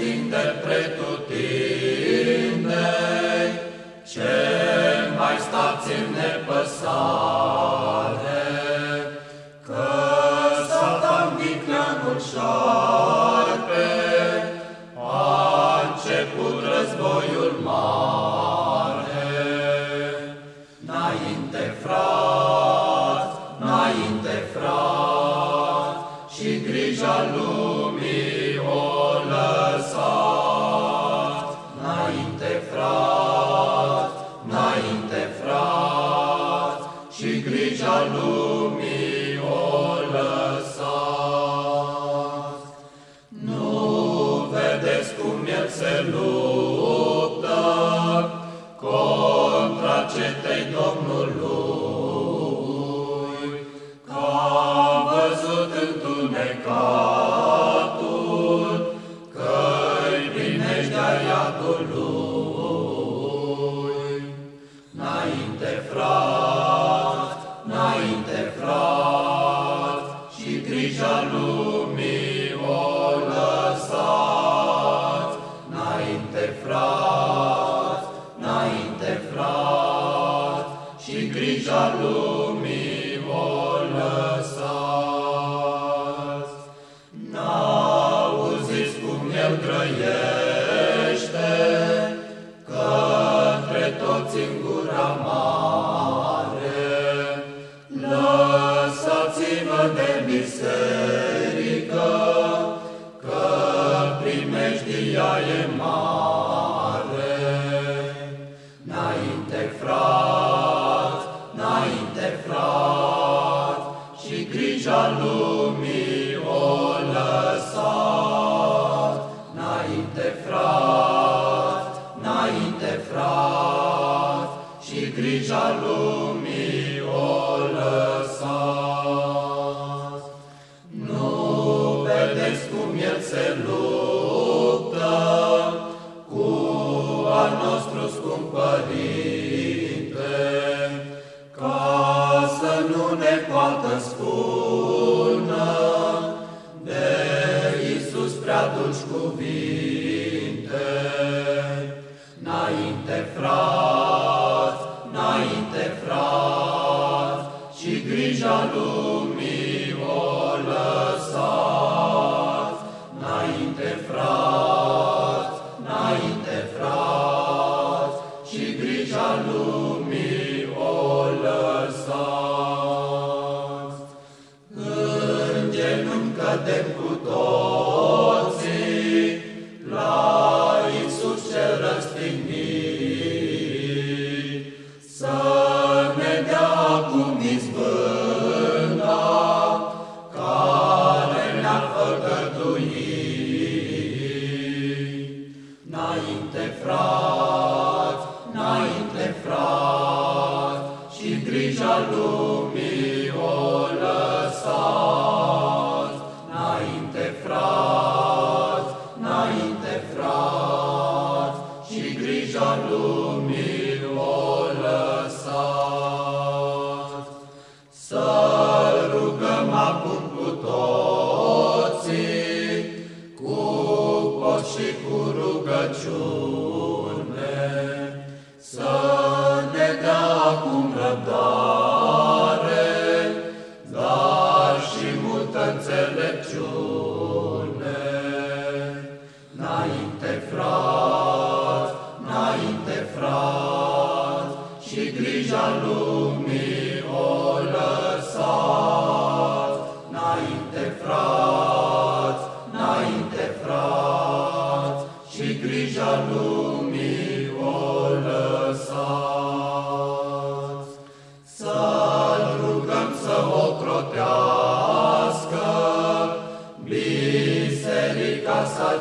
extinde pretutindeni, ce mai stați în nepăsare, că Satan vicleanul șarpe, a început războiul mare. Înainte, frați, înainte, frați, și grija lumii și grija lumii o lăsați. Nu vedeți cum el se luptă contra cetei Domnului, grija lumii o lăsați. N-auziți cum el grăiește, lumii o lăsați. Înainte, frați, înainte, frați, și grija lumii o lăsați. Nu vedeți cum el se luptă cu al nostru scump Părinte, ca să nu ne poată spună Iisus prea dulci cuvinte. Înainte, frați, înainte, frați, și grija lumii Înainte, frați, înainte, frați, și grija lumii o lăsați. Înainte, frați, Rasul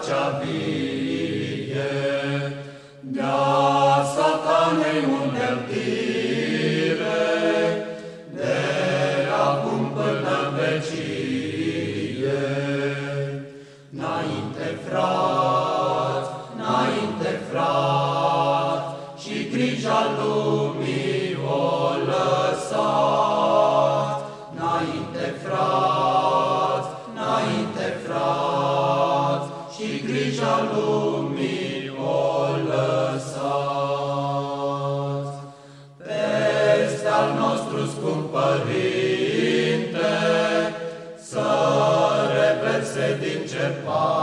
cea vie, dea satanei uneltire, și grija lumii o lăsați. Peste al nostru scump Părinte, să reverse din cer pace,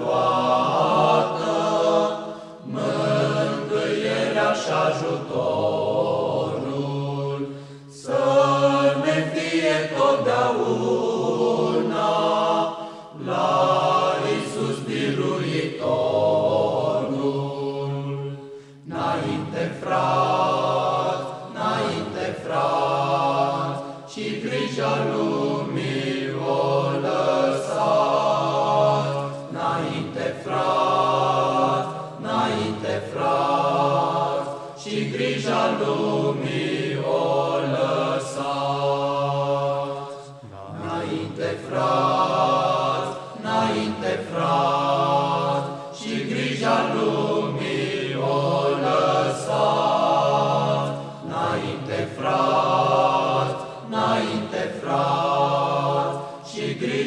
Lord.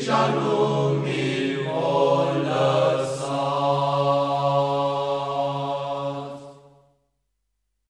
Shalom.